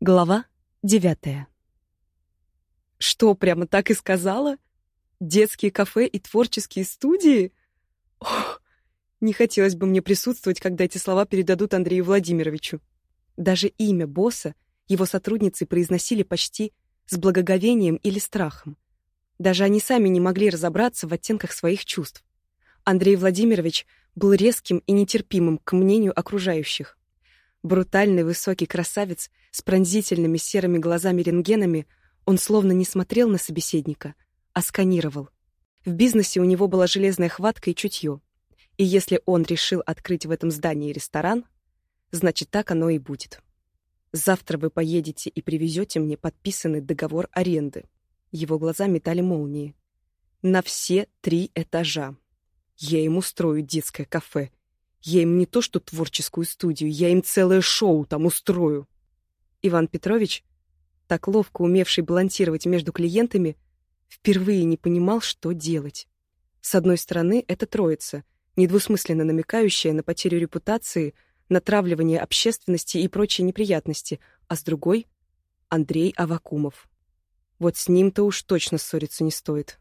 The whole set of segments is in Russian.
Глава девятая. Что, прямо так и сказала? Детские кафе и творческие студии? Ох, не хотелось бы мне присутствовать, когда эти слова передадут Андрею Владимировичу. Даже имя босса его сотрудницы произносили почти с благоговением или страхом. Даже они сами не могли разобраться в оттенках своих чувств. Андрей Владимирович был резким и нетерпимым к мнению окружающих. Брутальный высокий красавец с пронзительными серыми глазами-рентгенами, он словно не смотрел на собеседника, а сканировал. В бизнесе у него была железная хватка и чутье. И если он решил открыть в этом здании ресторан, значит, так оно и будет. Завтра вы поедете и привезете мне подписанный договор аренды. Его глаза метали молнии. На все три этажа. Я им устрою детское кафе я им не то что творческую студию, я им целое шоу там устрою. Иван Петрович, так ловко умевший балансировать между клиентами, впервые не понимал, что делать. С одной стороны, это троица, недвусмысленно намекающая на потерю репутации, натравливание общественности и прочие неприятности, а с другой — Андрей Авакумов. Вот с ним-то уж точно ссориться не стоит.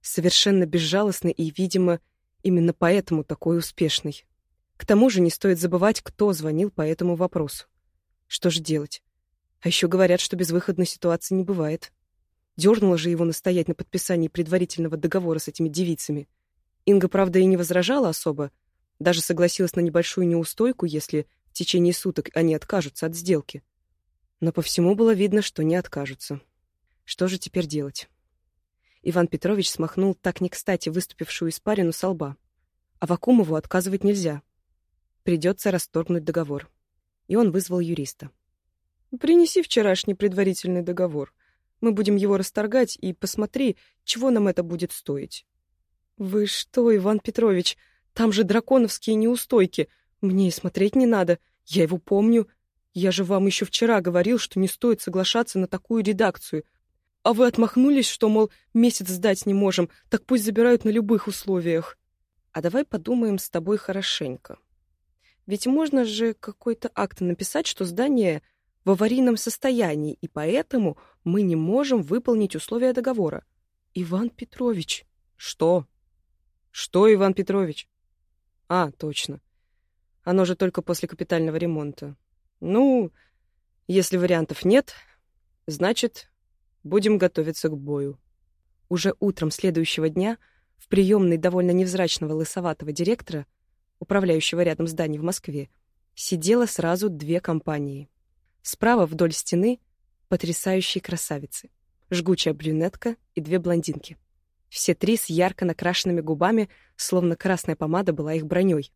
Совершенно безжалостный и, видимо, именно поэтому такой успешный. К тому же не стоит забывать, кто звонил по этому вопросу. Что же делать? А еще говорят, что безвыходной ситуации не бывает. Дернула же его настоять на подписании предварительного договора с этими девицами. Инга, правда, и не возражала особо, даже согласилась на небольшую неустойку, если в течение суток они откажутся от сделки. Но по всему было видно, что не откажутся. Что же теперь делать? Иван Петрович смахнул так не кстати выступившую испарину со лба. А Вакумову отказывать нельзя. Придется расторгнуть договор. И он вызвал юриста. «Принеси вчерашний предварительный договор. Мы будем его расторгать, и посмотри, чего нам это будет стоить». «Вы что, Иван Петрович, там же драконовские неустойки. Мне и смотреть не надо. Я его помню. Я же вам еще вчера говорил, что не стоит соглашаться на такую редакцию. А вы отмахнулись, что, мол, месяц сдать не можем, так пусть забирают на любых условиях. А давай подумаем с тобой хорошенько. Ведь можно же какой-то акт написать, что здание в аварийном состоянии, и поэтому мы не можем выполнить условия договора. Иван Петрович. Что? Что, Иван Петрович? А, точно. Оно же только после капитального ремонта. Ну, если вариантов нет, значит, будем готовиться к бою. Уже утром следующего дня в приемной довольно невзрачного лысоватого директора управляющего рядом зданий в Москве, сидело сразу две компании. Справа вдоль стены потрясающие красавицы. Жгучая брюнетка и две блондинки. Все три с ярко накрашенными губами, словно красная помада была их броней.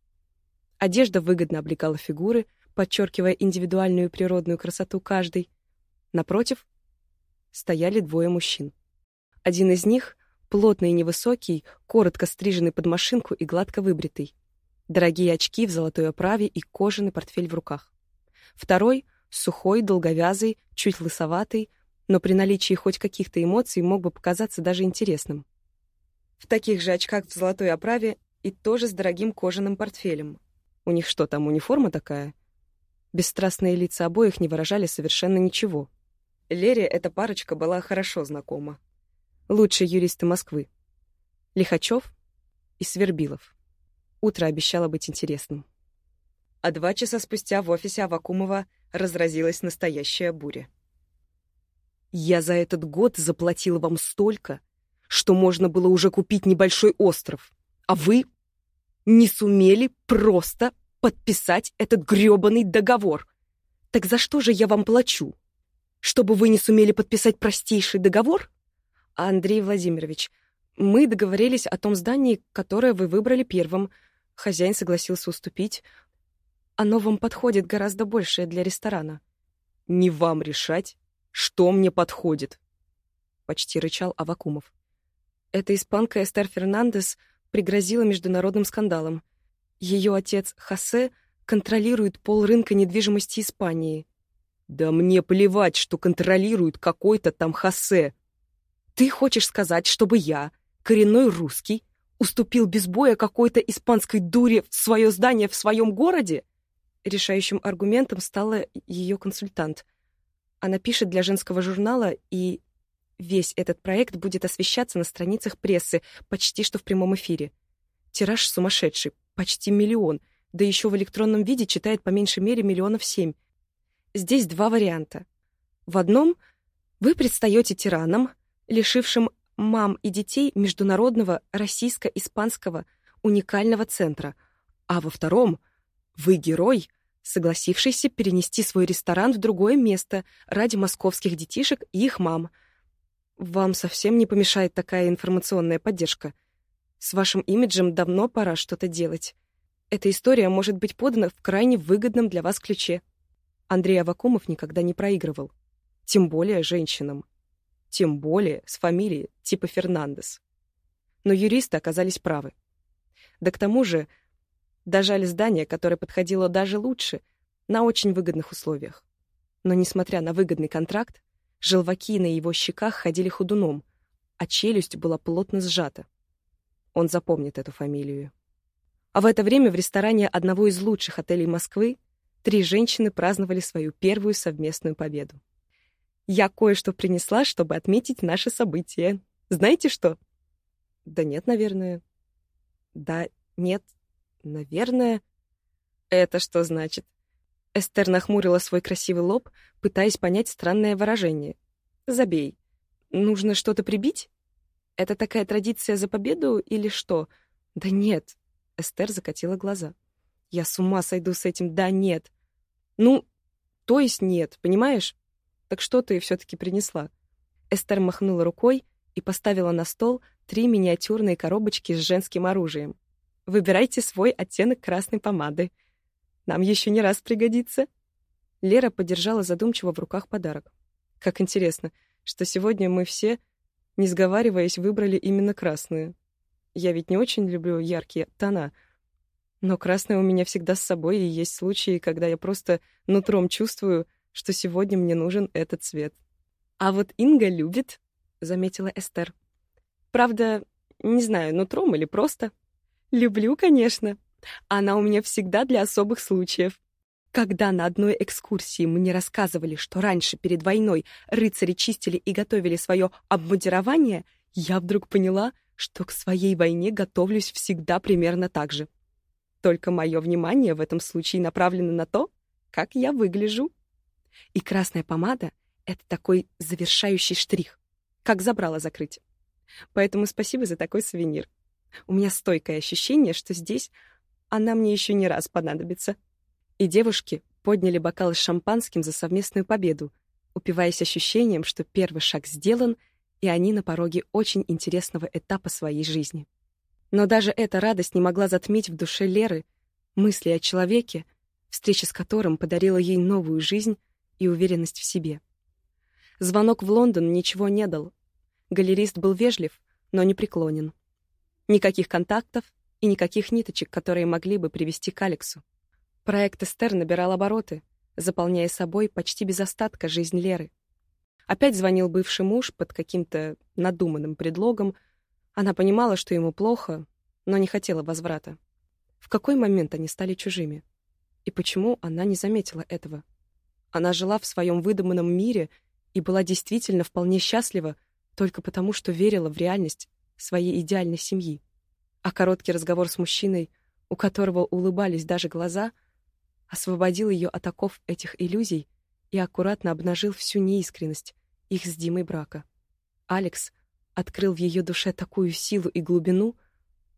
Одежда выгодно облегала фигуры, подчеркивая индивидуальную природную красоту каждой. Напротив стояли двое мужчин. Один из них — плотный и невысокий, коротко стриженный под машинку и гладко выбритый дорогие очки в золотой оправе и кожаный портфель в руках. Второй — сухой, долговязый, чуть лысоватый, но при наличии хоть каких-то эмоций мог бы показаться даже интересным. В таких же очках в золотой оправе и тоже с дорогим кожаным портфелем. У них что, там униформа такая? Бесстрастные лица обоих не выражали совершенно ничего. Лере эта парочка была хорошо знакома. Лучшие юристы Москвы. Лихачев и Свербилов. Утро обещало быть интересным. А два часа спустя в офисе Авакумова разразилась настоящая буря. «Я за этот год заплатила вам столько, что можно было уже купить небольшой остров, а вы не сумели просто подписать этот грёбаный договор. Так за что же я вам плачу? Чтобы вы не сумели подписать простейший договор? Андрей Владимирович, мы договорились о том здании, которое вы выбрали первым — Хозяин согласился уступить. Оно вам подходит гораздо больше для ресторана. Не вам решать, что мне подходит, почти рычал Авакумов. Эта испанка Эстер Фернандес пригрозила международным скандалом. Ее отец Хосе контролирует полрынка недвижимости Испании. Да мне плевать, что контролирует какой-то там Хосе. Ты хочешь сказать, чтобы я, коренной русский, уступил без боя какой-то испанской дуре свое здание в своем городе? Решающим аргументом стала ее консультант. Она пишет для женского журнала, и весь этот проект будет освещаться на страницах прессы почти что в прямом эфире. Тираж сумасшедший, почти миллион, да еще в электронном виде читает по меньшей мере миллионов семь. Здесь два варианта. В одном вы предстаете тираном, лишившим мам и детей международного российско-испанского уникального центра, а во втором вы герой, согласившийся перенести свой ресторан в другое место ради московских детишек и их мам. Вам совсем не помешает такая информационная поддержка. С вашим имиджем давно пора что-то делать. Эта история может быть подана в крайне выгодном для вас ключе. Андрей Авакумов никогда не проигрывал. Тем более женщинам. Тем более с фамилией типа Фернандес. Но юристы оказались правы. Да к тому же Дожали здание, которое подходило даже лучше, на очень выгодных условиях. Но, несмотря на выгодный контракт, желваки на его щеках ходили ходуном, а челюсть была плотно сжата. Он запомнит эту фамилию. А в это время в ресторане одного из лучших отелей Москвы три женщины праздновали свою первую совместную победу. Я кое-что принесла, чтобы отметить наше событие. Знаете что? Да нет, наверное. Да, нет, Наверное. Это что значит? Эстер нахмурила свой красивый лоб, пытаясь понять странное выражение. Забей. Нужно что-то прибить? Это такая традиция за победу или что? Да нет. Эстер закатила глаза. Я с ума сойду с этим. Да нет. Ну, то есть нет, понимаешь? Так что ты все-таки принесла? Эстер махнула рукой и поставила на стол три миниатюрные коробочки с женским оружием. Выбирайте свой оттенок красной помады. Нам еще не раз пригодится. Лера подержала задумчиво в руках подарок. Как интересно, что сегодня мы все, не сговариваясь, выбрали именно красную. Я ведь не очень люблю яркие тона, но красное у меня всегда с собой, и есть случаи, когда я просто нутром чувствую, что сегодня мне нужен этот цвет. А вот Инга любит, заметила Эстер. Правда, не знаю, нутром или просто. Люблю, конечно. Она у меня всегда для особых случаев. Когда на одной экскурсии мне рассказывали, что раньше перед войной рыцари чистили и готовили свое обмундирование, я вдруг поняла, что к своей войне готовлюсь всегда примерно так же. Только мое внимание в этом случае направлено на то, как я выгляжу. И красная помада — это такой завершающий штрих, как забрала закрыть. Поэтому спасибо за такой сувенир. У меня стойкое ощущение, что здесь она мне еще не раз понадобится. И девушки подняли бокалы с шампанским за совместную победу, упиваясь ощущением, что первый шаг сделан, и они на пороге очень интересного этапа своей жизни. Но даже эта радость не могла затмить в душе Леры мысли о человеке, встреча с которым подарила ей новую жизнь и уверенность в себе. Звонок в Лондон ничего не дал. Галерист был вежлив, но не преклонен. Никаких контактов и никаких ниточек, которые могли бы привести к Алексу. Проект Эстер набирал обороты, заполняя собой почти без остатка жизнь Леры. Опять звонил бывший муж под каким-то надуманным предлогом. Она понимала, что ему плохо, но не хотела возврата. В какой момент они стали чужими? И почему она не заметила этого? Она жила в своем выдуманном мире и была действительно вполне счастлива только потому, что верила в реальность своей идеальной семьи. А короткий разговор с мужчиной, у которого улыбались даже глаза, освободил ее от оков этих иллюзий и аккуратно обнажил всю неискренность их с Димой брака. Алекс открыл в ее душе такую силу и глубину,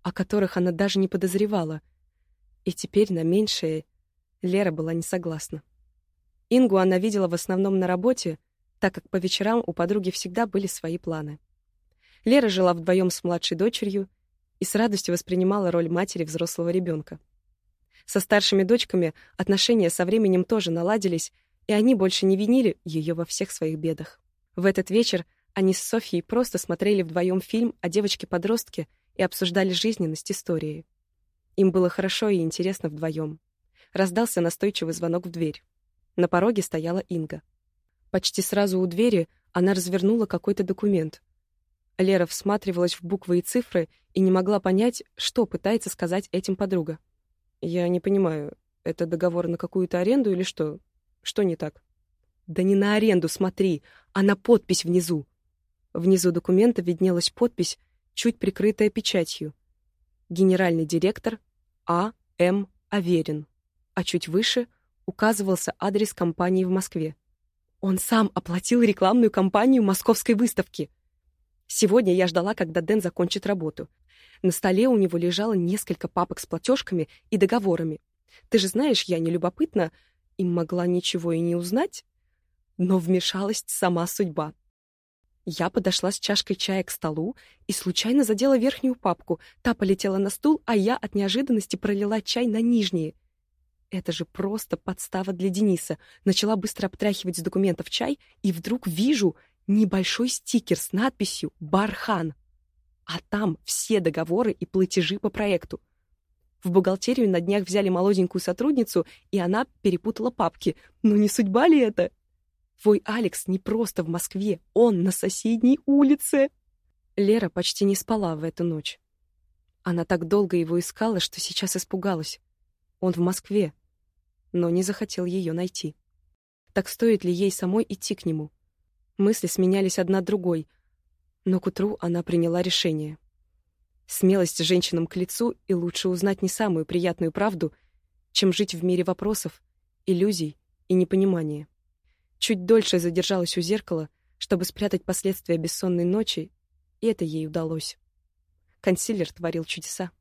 о которых она даже не подозревала, и теперь на меньшее Лера была не согласна. Ингу она видела в основном на работе, так как по вечерам у подруги всегда были свои планы. Лера жила вдвоем с младшей дочерью и с радостью воспринимала роль матери взрослого ребенка. Со старшими дочками отношения со временем тоже наладились, и они больше не винили ее во всех своих бедах. В этот вечер они с Софьей просто смотрели вдвоем фильм о девочке-подростке и обсуждали жизненность истории. Им было хорошо и интересно вдвоем. Раздался настойчивый звонок в дверь. На пороге стояла Инга. Почти сразу у двери она развернула какой-то документ. Лера всматривалась в буквы и цифры и не могла понять, что пытается сказать этим подруга. «Я не понимаю, это договор на какую-то аренду или что? Что не так?» Да не на аренду смотри, а на подпись внизу. Внизу документа виднелась подпись, чуть прикрытая печатью. Генеральный директор А. М. Аверин. А чуть выше указывался адрес компании в Москве. Он сам оплатил рекламную кампанию московской выставки. Сегодня я ждала, когда Дэн закончит работу. На столе у него лежало несколько папок с платежками и договорами. Ты же знаешь, я не любопытна и могла ничего и не узнать. Но вмешалась сама судьба. Я подошла с чашкой чая к столу и случайно задела верхнюю папку. Та полетела на стул, а я от неожиданности пролила чай на нижние. Это же просто подстава для Дениса. Начала быстро обтряхивать с документов чай, и вдруг вижу небольшой стикер с надписью «Бархан». А там все договоры и платежи по проекту. В бухгалтерию на днях взяли молоденькую сотрудницу, и она перепутала папки. Ну не судьба ли это? Твой Алекс не просто в Москве, он на соседней улице. Лера почти не спала в эту ночь. Она так долго его искала, что сейчас испугалась. Он в Москве, но не захотел ее найти. Так стоит ли ей самой идти к нему? Мысли сменялись одна другой, но к утру она приняла решение. Смелость женщинам к лицу, и лучше узнать не самую приятную правду, чем жить в мире вопросов, иллюзий и непонимания. Чуть дольше задержалась у зеркала, чтобы спрятать последствия бессонной ночи, и это ей удалось. Консилер творил чудеса.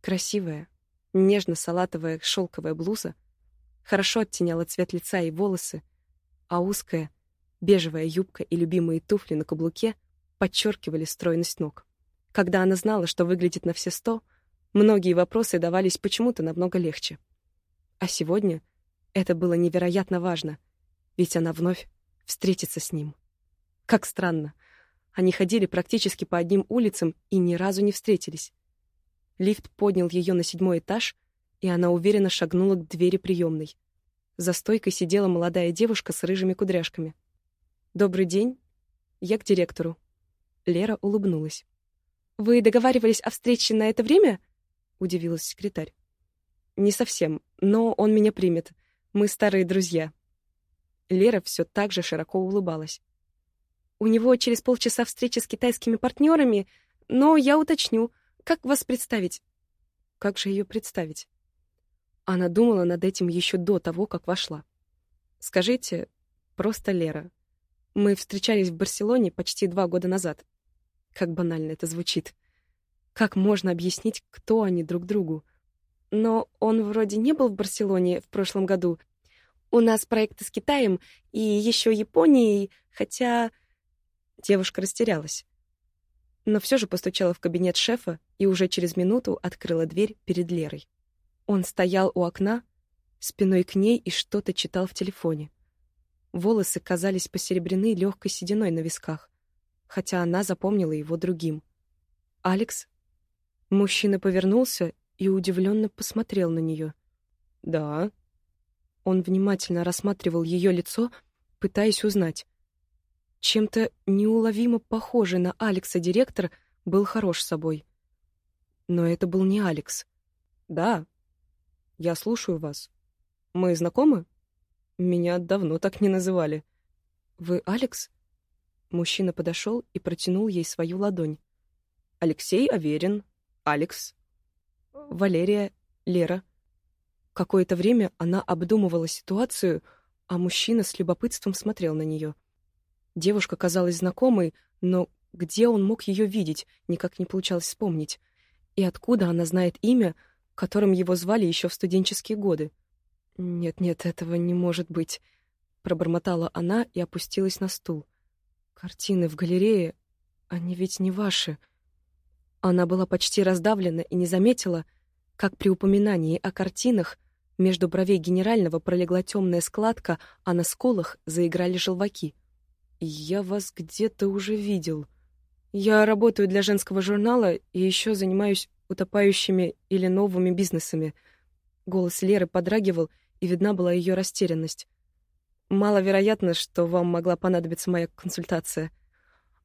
Красивая, нежно-салатовая шелковая блуза хорошо оттеняла цвет лица и волосы, а узкая, бежевая юбка и любимые туфли на каблуке подчеркивали стройность ног. Когда она знала, что выглядит на все сто, многие вопросы давались почему-то намного легче. А сегодня это было невероятно важно — ведь она вновь встретится с ним. Как странно. Они ходили практически по одним улицам и ни разу не встретились. Лифт поднял ее на седьмой этаж, и она уверенно шагнула к двери приемной. За стойкой сидела молодая девушка с рыжими кудряшками. «Добрый день. Я к директору». Лера улыбнулась. «Вы договаривались о встрече на это время?» — удивилась секретарь. «Не совсем, но он меня примет. Мы старые друзья», Лера все так же широко улыбалась. «У него через полчаса встреча с китайскими партнерами, но я уточню, как вас представить?» Как же ее представить? Она думала над этим еще до того, как вошла. «Скажите, просто Лера. Мы встречались в Барселоне почти два года назад. Как банально это звучит. Как можно объяснить, кто они друг другу? Но он вроде не был в Барселоне в прошлом году, у нас проекты с Китаем и еще Японией, хотя...» Девушка растерялась. Но все же постучала в кабинет шефа и уже через минуту открыла дверь перед Лерой. Он стоял у окна, спиной к ней и что-то читал в телефоне. Волосы казались посеребрены легкой сединой на висках, хотя она запомнила его другим. «Алекс?» Мужчина повернулся и удивленно посмотрел на нее. «Да», он внимательно рассматривал ее лицо, пытаясь узнать. Чем-то неуловимо похожий на Алекса директор был хорош собой. Но это был не Алекс. «Да, я слушаю вас. Мы знакомы? Меня давно так не называли». «Вы Алекс?» Мужчина подошел и протянул ей свою ладонь. «Алексей Аверин. Алекс. Валерия. Лера». Какое-то время она обдумывала ситуацию, а мужчина с любопытством смотрел на нее. Девушка казалась знакомой, но где он мог ее видеть, никак не получалось вспомнить. И откуда она знает имя, которым его звали еще в студенческие годы? «Нет-нет, этого не может быть», — пробормотала она и опустилась на стул. «Картины в галерее, они ведь не ваши». Она была почти раздавлена и не заметила, как при упоминании о картинах между бровей генерального пролегла темная складка, а на сколах заиграли желваки. «Я вас где-то уже видел. Я работаю для женского журнала и еще занимаюсь утопающими или новыми бизнесами». Голос Леры подрагивал, и видна была ее растерянность. «Маловероятно, что вам могла понадобиться моя консультация».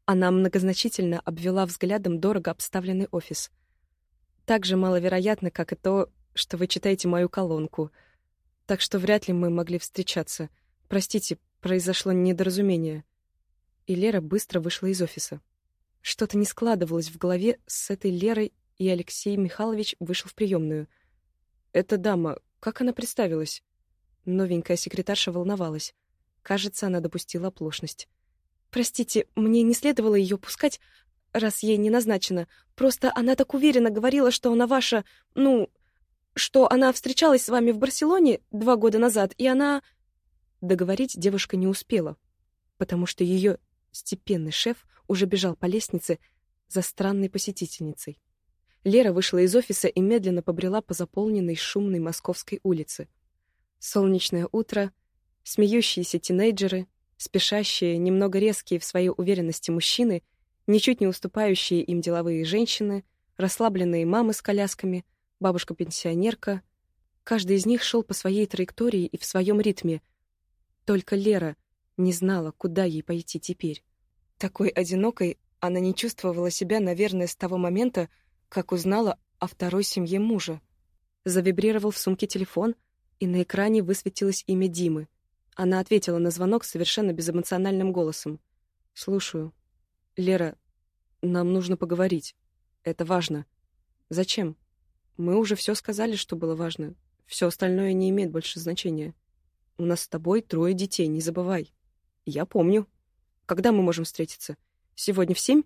Она многозначительно обвела взглядом дорого обставленный офис. Так же маловероятно, как и то, что вы читаете мою колонку. Так что вряд ли мы могли встречаться. Простите, Произошло недоразумение, и Лера быстро вышла из офиса. Что-то не складывалось в голове с этой Лерой, и Алексей Михайлович вышел в приемную. «Эта дама, как она представилась?» Новенькая секретарша волновалась. Кажется, она допустила оплошность. «Простите, мне не следовало ее пускать, раз ей не назначено. Просто она так уверенно говорила, что она ваша... Ну, что она встречалась с вами в Барселоне два года назад, и она...» Договорить девушка не успела, потому что ее степенный шеф уже бежал по лестнице за странной посетительницей. Лера вышла из офиса и медленно побрела по заполненной шумной московской улице. Солнечное утро, смеющиеся тинейджеры, спешащие, немного резкие в своей уверенности мужчины, ничуть не уступающие им деловые женщины, расслабленные мамы с колясками, бабушка-пенсионерка. Каждый из них шел по своей траектории и в своем ритме. Только Лера не знала, куда ей пойти теперь. Такой одинокой она не чувствовала себя, наверное, с того момента, как узнала о второй семье мужа. Завибрировал в сумке телефон, и на экране высветилось имя Димы. Она ответила на звонок совершенно безэмоциональным голосом. «Слушаю. Лера, нам нужно поговорить. Это важно. Зачем? Мы уже все сказали, что было важно. Все остальное не имеет больше значения. У нас с тобой трое детей, не забывай. Я помню. Когда мы можем встретиться? Сегодня в семь?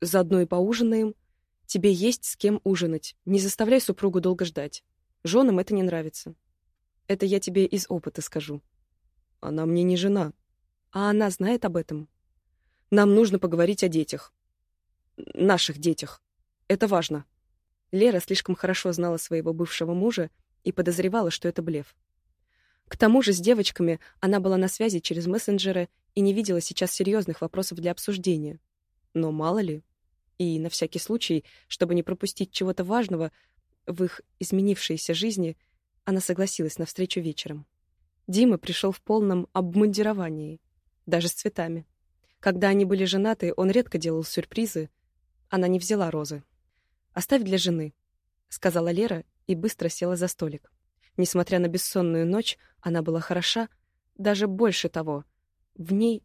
Заодно и поужинаем, Тебе есть с кем ужинать. Не заставляй супругу долго ждать. Женам это не нравится. Это я тебе из опыта скажу. Она мне не жена. А она знает об этом. Нам нужно поговорить о детях. Наших детях. Это важно. Лера слишком хорошо знала своего бывшего мужа и подозревала, что это блеф. К тому же с девочками она была на связи через мессенджеры и не видела сейчас серьезных вопросов для обсуждения. Но мало ли, и, на всякий случай, чтобы не пропустить чего-то важного в их изменившейся жизни, она согласилась на встречу вечером. Дима пришел в полном обмундировании, даже с цветами. Когда они были женаты, он редко делал сюрпризы. Она не взяла розы. «Оставь для жены», — сказала Лера и быстро села за столик. Несмотря на бессонную ночь, она была хороша, даже больше того. В ней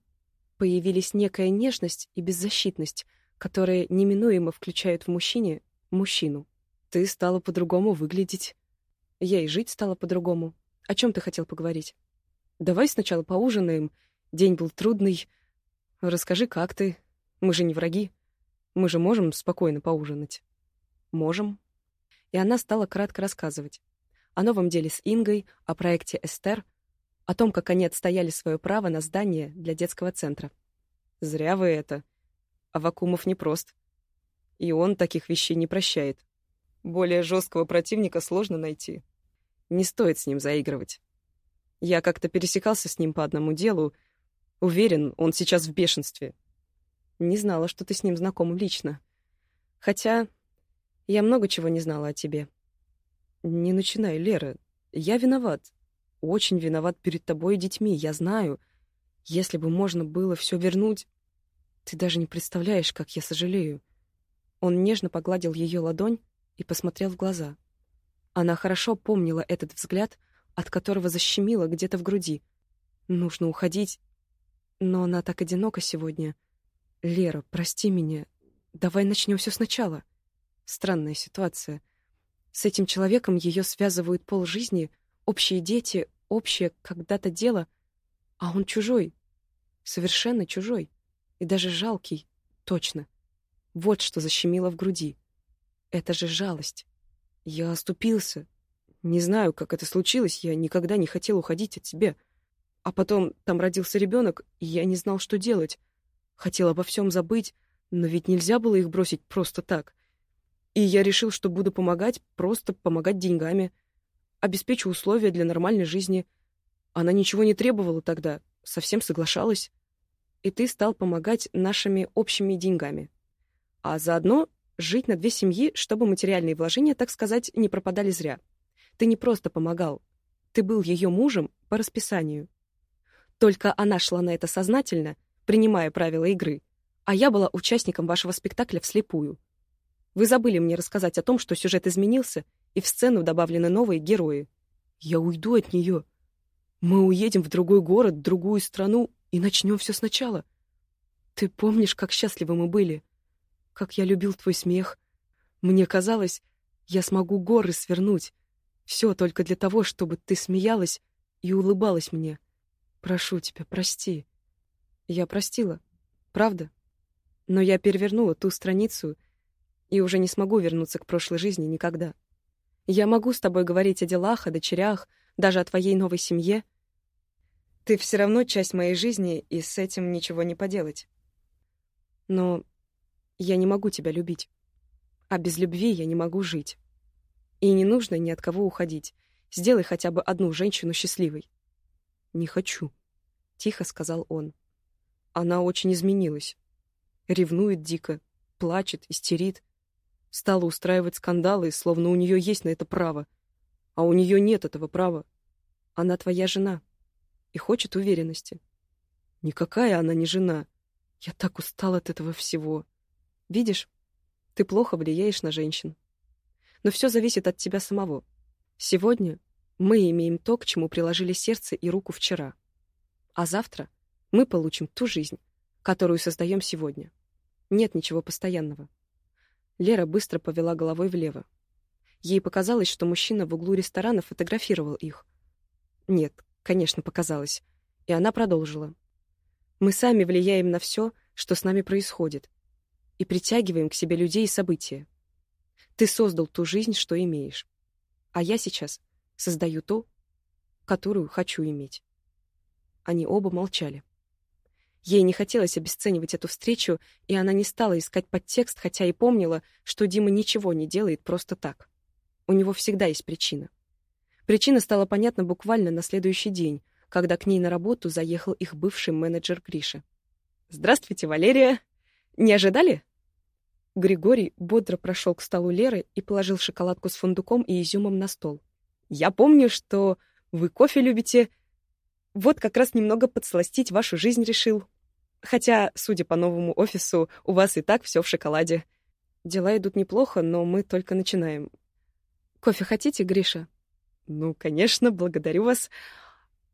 появились некая нежность и беззащитность, которые неминуемо включают в мужчине мужчину. Ты стала по-другому выглядеть. Я и жить стала по-другому. О чем ты хотел поговорить? Давай сначала поужинаем. День был трудный. Расскажи, как ты? Мы же не враги. Мы же можем спокойно поужинать. Можем. И она стала кратко рассказывать. О новом деле с Ингой, о проекте «Эстер», о том, как они отстояли свое право на здание для детского центра. «Зря вы это», Авакумов непрост. И он таких вещей не прощает. Более жесткого противника сложно найти. Не стоит с ним заигрывать. Я как-то пересекался с ним по одному делу. Уверен, он сейчас в бешенстве. Не знала, что ты с ним знаком лично. Хотя я много чего не знала о тебе. Не начинай, Лера. Я виноват. Очень виноват перед тобой и детьми, я знаю. Если бы можно было все вернуть... Ты даже не представляешь, как я сожалею. Он нежно погладил ее ладонь и посмотрел в глаза. Она хорошо помнила этот взгляд, от которого защемило где-то в груди. Нужно уходить, но она так одинока сегодня. Лера, прости меня. Давай начнем все сначала. Странная ситуация. С этим человеком ее связывают полжизни, общие дети, общее когда-то дело, а он чужой, совершенно чужой. И даже жалкий, точно. Вот что защемило в груди. Это же жалость. Я оступился. Не знаю, как это случилось, я никогда не хотел уходить от тебя. А потом там родился ребенок, и я не знал, что делать. Хотел обо всем забыть, но ведь нельзя было их бросить просто так. И я решил, что буду помогать, просто помогать деньгами. Обеспечу условия для нормальной жизни. Она ничего не требовала тогда, совсем соглашалась и ты стал помогать нашими общими деньгами. А заодно жить на две семьи, чтобы материальные вложения, так сказать, не пропадали зря. Ты не просто помогал, ты был ее мужем по расписанию. Только она шла на это сознательно, принимая правила игры, а я была участником вашего спектакля вслепую. Вы забыли мне рассказать о том, что сюжет изменился, и в сцену добавлены новые герои. Я уйду от нее. Мы уедем в другой город, в другую страну и начнем все сначала. Ты помнишь, как счастливы мы были? Как я любил твой смех? Мне казалось, я смогу горы свернуть. Все только для того, чтобы ты смеялась и улыбалась мне. Прошу тебя, прости. Я простила. Правда? Но я перевернула ту страницу и уже не смогу вернуться к прошлой жизни никогда. Я могу с тобой говорить о делах, о дочерях, даже о твоей новой семье. Ты все равно часть моей жизни, и с этим ничего не поделать. Но я не могу тебя любить. А без любви я не могу жить. И не нужно ни от кого уходить. Сделай хотя бы одну женщину счастливой. «Не хочу», — тихо сказал он. Она очень изменилась. Ревнует дико, плачет, истерит. Стала устраивать скандалы, словно у нее есть на это право. А у нее нет этого права. Она твоя жена и хочет уверенности. Никакая она не жена. Я так устал от этого всего. Видишь, ты плохо влияешь на женщин. Но все зависит от тебя самого. Сегодня мы имеем то, к чему приложили сердце и руку вчера. А завтра мы получим ту жизнь, которую создаем сегодня. Нет ничего постоянного. Лера быстро повела головой влево. Ей показалось, что мужчина в углу ресторана фотографировал их. Нет, конечно, показалось. И она продолжила. Мы сами влияем на все, что с нами происходит, и притягиваем к себе людей и события. Ты создал ту жизнь, что имеешь. А я сейчас создаю то, которую хочу иметь. Они оба молчали. Ей не хотелось обесценивать эту встречу, и она не стала искать подтекст, хотя и помнила, что Дима ничего не делает просто так. У него всегда есть причина. Причина стала понятна буквально на следующий день, когда к ней на работу заехал их бывший менеджер Гриша. «Здравствуйте, Валерия! Не ожидали?» Григорий бодро прошел к столу Леры и положил шоколадку с фундуком и изюмом на стол. «Я помню, что вы кофе любите. Вот как раз немного подсластить вашу жизнь решил. Хотя, судя по новому офису, у вас и так все в шоколаде. Дела идут неплохо, но мы только начинаем. Кофе хотите, Гриша?» «Ну, конечно, благодарю вас.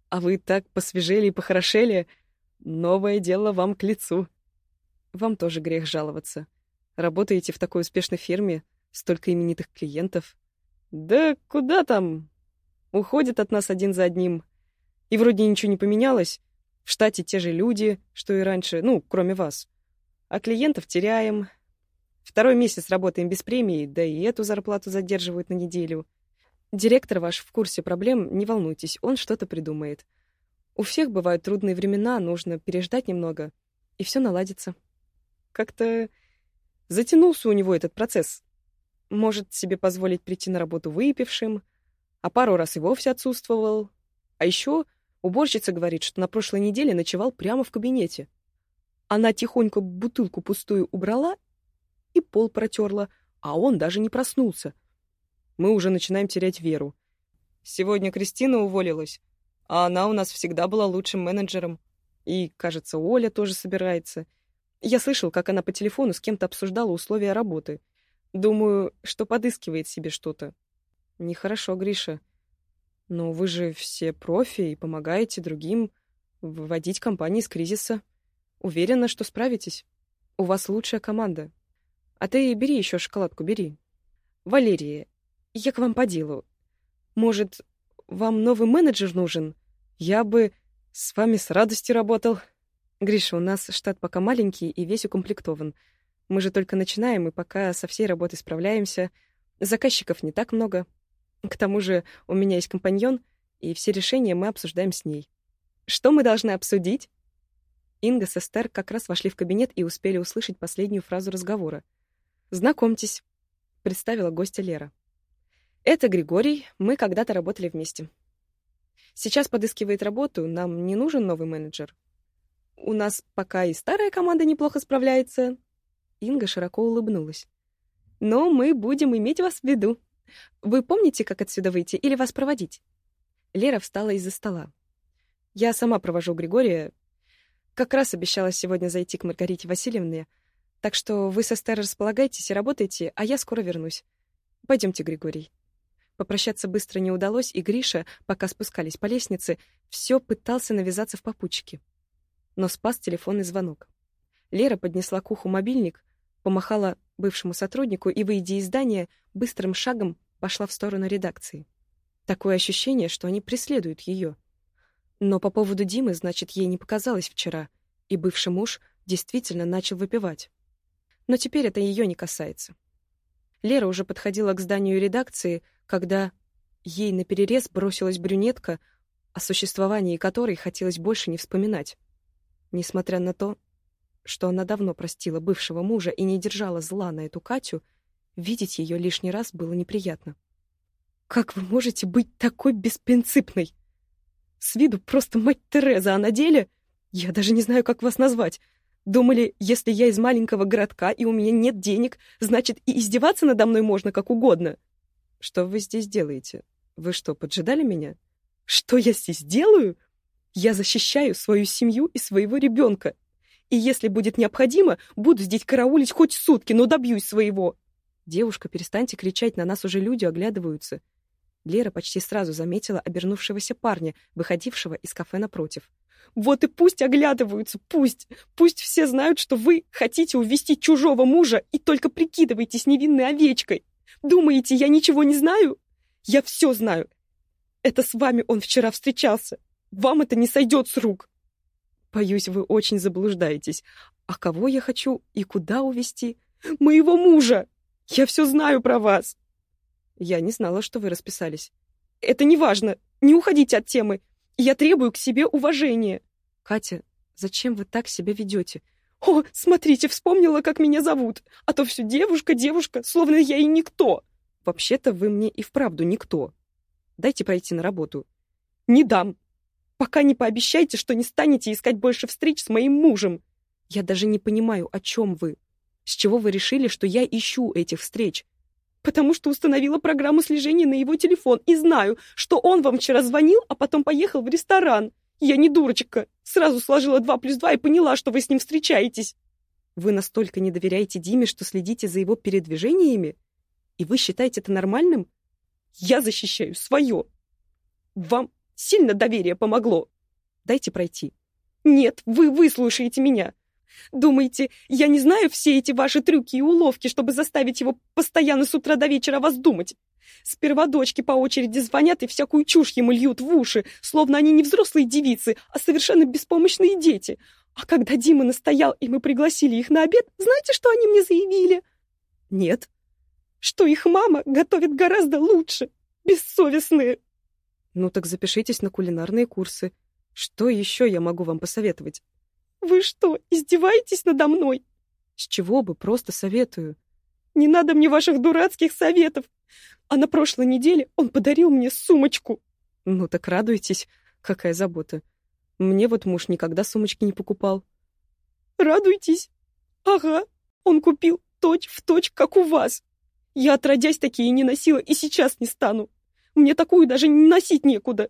А вы так посвежели и похорошели. Новое дело вам к лицу. Вам тоже грех жаловаться. Работаете в такой успешной фирме, столько именитых клиентов. Да куда там? Уходят от нас один за одним. И вроде ничего не поменялось. В штате те же люди, что и раньше, ну, кроме вас. А клиентов теряем. Второй месяц работаем без премии, да и эту зарплату задерживают на неделю. Директор ваш в курсе проблем, не волнуйтесь, он что-то придумает. У всех бывают трудные времена, нужно переждать немного, и все наладится. Как-то затянулся у него этот процесс. Может себе позволить прийти на работу выпившим, а пару раз и вовсе отсутствовал. А еще уборщица говорит, что на прошлой неделе ночевал прямо в кабинете. Она тихонько бутылку пустую убрала и пол протерла, а он даже не проснулся — мы уже начинаем терять веру. Сегодня Кристина уволилась, а она у нас всегда была лучшим менеджером. И, кажется, Оля тоже собирается. Я слышал, как она по телефону с кем-то обсуждала условия работы. Думаю, что подыскивает себе что-то. Нехорошо, Гриша. Но вы же все профи и помогаете другим выводить компании из кризиса. Уверена, что справитесь. У вас лучшая команда. А ты бери еще шоколадку, бери. Валерия, я к вам по делу. Может, вам новый менеджер нужен? Я бы с вами с радостью работал. Гриша, у нас штат пока маленький и весь укомплектован. Мы же только начинаем и пока со всей работой справляемся. Заказчиков не так много. К тому же у меня есть компаньон, и все решения мы обсуждаем с ней. Что мы должны обсудить? Инга с Эстер как раз вошли в кабинет и успели услышать последнюю фразу разговора. «Знакомьтесь», — представила гостя Лера. Это Григорий, мы когда-то работали вместе. Сейчас подыскивает работу, нам не нужен новый менеджер. У нас пока и старая команда неплохо справляется. Инга широко улыбнулась. Но мы будем иметь вас в виду. Вы помните, как отсюда выйти или вас проводить? Лера встала из-за стола. Я сама провожу Григория. Как раз обещала сегодня зайти к Маргарите Васильевне, так что вы со Стер располагайтесь и работайте, а я скоро вернусь. Пойдемте, Григорий. Попрощаться быстро не удалось, и Гриша, пока спускались по лестнице, все пытался навязаться в попутчике. Но спас телефонный звонок. Лера поднесла к уху мобильник, помахала бывшему сотруднику и, выйдя из здания, быстрым шагом пошла в сторону редакции. Такое ощущение, что они преследуют ее. Но по поводу Димы, значит, ей не показалось вчера, и бывший муж действительно начал выпивать. Но теперь это ее не касается. Лера уже подходила к зданию редакции, когда ей на перерез бросилась брюнетка, о существовании которой хотелось больше не вспоминать. Несмотря на то, что она давно простила бывшего мужа и не держала зла на эту Катю, видеть ее лишний раз было неприятно. «Как вы можете быть такой беспринципной? С виду просто мать Тереза, а на деле... Я даже не знаю, как вас назвать. Думали, если я из маленького городка и у меня нет денег, значит и издеваться надо мной можно как угодно. Что вы здесь делаете? Вы что, поджидали меня? Что я здесь делаю? Я защищаю свою семью и своего ребенка. И если будет необходимо, буду здесь караулить хоть сутки, но добьюсь своего. Девушка, перестаньте кричать, на нас уже люди оглядываются. Лера почти сразу заметила обернувшегося парня, выходившего из кафе напротив. Вот и пусть оглядываются, пусть. Пусть все знают, что вы хотите увести чужого мужа и только прикидываетесь невинной овечкой. Думаете, я ничего не знаю? Я все знаю. Это с вами он вчера встречался. Вам это не сойдет с рук. Боюсь, вы очень заблуждаетесь. А кого я хочу и куда увести? Моего мужа! Я все знаю про вас. Я не знала, что вы расписались. Это не важно. Не уходите от темы. Я требую к себе уважения. Катя, зачем вы так себя ведете? О, смотрите, вспомнила, как меня зовут. А то все девушка, девушка, словно я и никто. Вообще-то вы мне и вправду никто. Дайте пройти на работу. Не дам. Пока не пообещайте, что не станете искать больше встреч с моим мужем. Я даже не понимаю, о чем вы. С чего вы решили, что я ищу этих встреч? потому что установила программу слежения на его телефон и знаю, что он вам вчера звонил, а потом поехал в ресторан. Я не дурочка. Сразу сложила два плюс два и поняла, что вы с ним встречаетесь. Вы настолько не доверяете Диме, что следите за его передвижениями? И вы считаете это нормальным? Я защищаю свое. Вам сильно доверие помогло. Дайте пройти. Нет, вы выслушаете меня. Думаете, я не знаю все эти ваши трюки и уловки, чтобы заставить его постоянно с утра до вечера вас думать? Сперва дочки по очереди звонят и всякую чушь ему льют в уши, словно они не взрослые девицы, а совершенно беспомощные дети. А когда Дима настоял, и мы пригласили их на обед, знаете, что они мне заявили? Нет. Что их мама готовит гораздо лучше. Бессовестные. Ну так запишитесь на кулинарные курсы. Что еще я могу вам посоветовать? «Вы что, издеваетесь надо мной?» «С чего бы, просто советую». «Не надо мне ваших дурацких советов. А на прошлой неделе он подарил мне сумочку». «Ну так радуйтесь, какая забота. Мне вот муж никогда сумочки не покупал». «Радуйтесь? Ага, он купил точь в точь, как у вас. Я отродясь такие не носила и сейчас не стану. Мне такую даже носить некуда.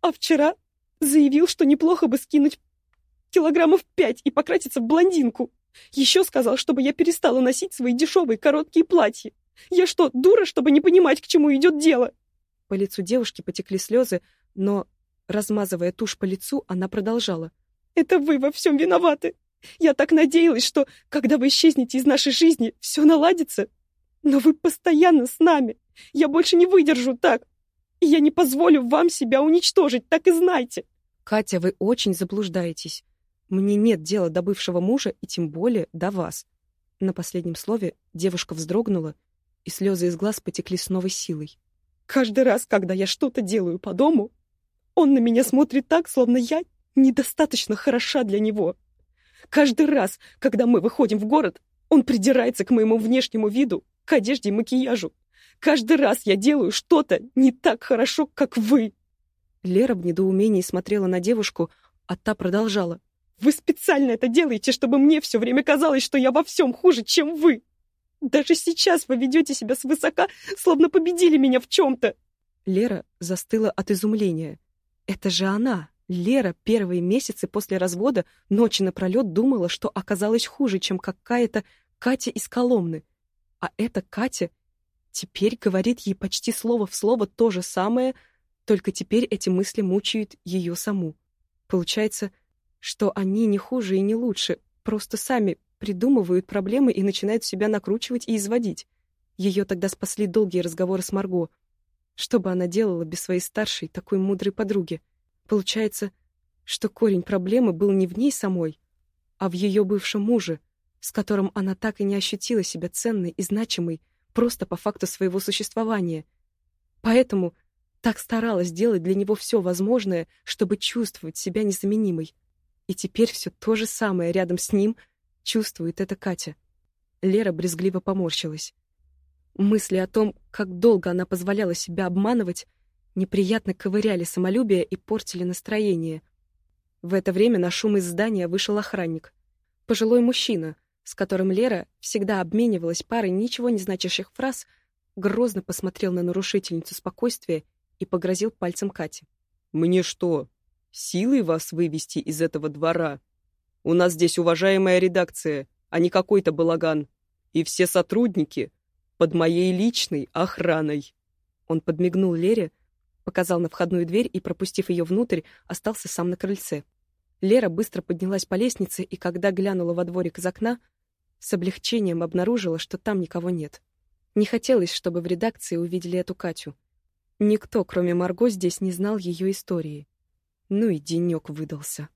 А вчера заявил, что неплохо бы скинуть килограммов пять и покраситься в блондинку. Еще сказал, чтобы я перестала носить свои дешевые короткие платья. Я что, дура, чтобы не понимать, к чему идет дело?» По лицу девушки потекли слезы, но, размазывая тушь по лицу, она продолжала. «Это вы во всем виноваты. Я так надеялась, что, когда вы исчезнете из нашей жизни, все наладится. Но вы постоянно с нами. Я больше не выдержу так. Я не позволю вам себя уничтожить, так и знайте». «Катя, вы очень заблуждаетесь. Мне нет дела до бывшего мужа и тем более до вас. На последнем слове девушка вздрогнула, и слезы из глаз потекли с новой силой. Каждый раз, когда я что-то делаю по дому, он на меня смотрит так, словно я недостаточно хороша для него. Каждый раз, когда мы выходим в город, он придирается к моему внешнему виду, к одежде и макияжу. Каждый раз я делаю что-то не так хорошо, как вы. Лера в недоумении смотрела на девушку, а та продолжала. Вы специально это делаете, чтобы мне все время казалось, что я во всем хуже, чем вы. Даже сейчас вы ведете себя свысока, словно победили меня в чем-то. Лера застыла от изумления. Это же она, Лера, первые месяцы после развода ночи напролет думала, что оказалась хуже, чем какая-то Катя из Коломны. А эта Катя теперь говорит ей почти слово в слово то же самое, только теперь эти мысли мучают ее саму. Получается, что они не хуже и не лучше, просто сами придумывают проблемы и начинают себя накручивать и изводить. Ее тогда спасли долгие разговоры с Марго. Что бы она делала без своей старшей, такой мудрой подруги? Получается, что корень проблемы был не в ней самой, а в ее бывшем муже, с которым она так и не ощутила себя ценной и значимой просто по факту своего существования. Поэтому так старалась делать для него все возможное, чтобы чувствовать себя незаменимой. И теперь все то же самое рядом с ним чувствует эта Катя. Лера брезгливо поморщилась. Мысли о том, как долго она позволяла себя обманывать, неприятно ковыряли самолюбие и портили настроение. В это время на шум из здания вышел охранник. Пожилой мужчина, с которым Лера всегда обменивалась парой ничего не значащих фраз, грозно посмотрел на нарушительницу спокойствия и погрозил пальцем Кате. «Мне что, силой вас вывести из этого двора? У нас здесь уважаемая редакция, а не какой-то балаган. И все сотрудники под моей личной охраной». Он подмигнул Лере, показал на входную дверь и, пропустив ее внутрь, остался сам на крыльце. Лера быстро поднялась по лестнице и, когда глянула во дворик из окна, с облегчением обнаружила, что там никого нет. Не хотелось, чтобы в редакции увидели эту Катю. Никто, кроме Марго, здесь не знал ее истории. Ну и денек выдался.